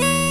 커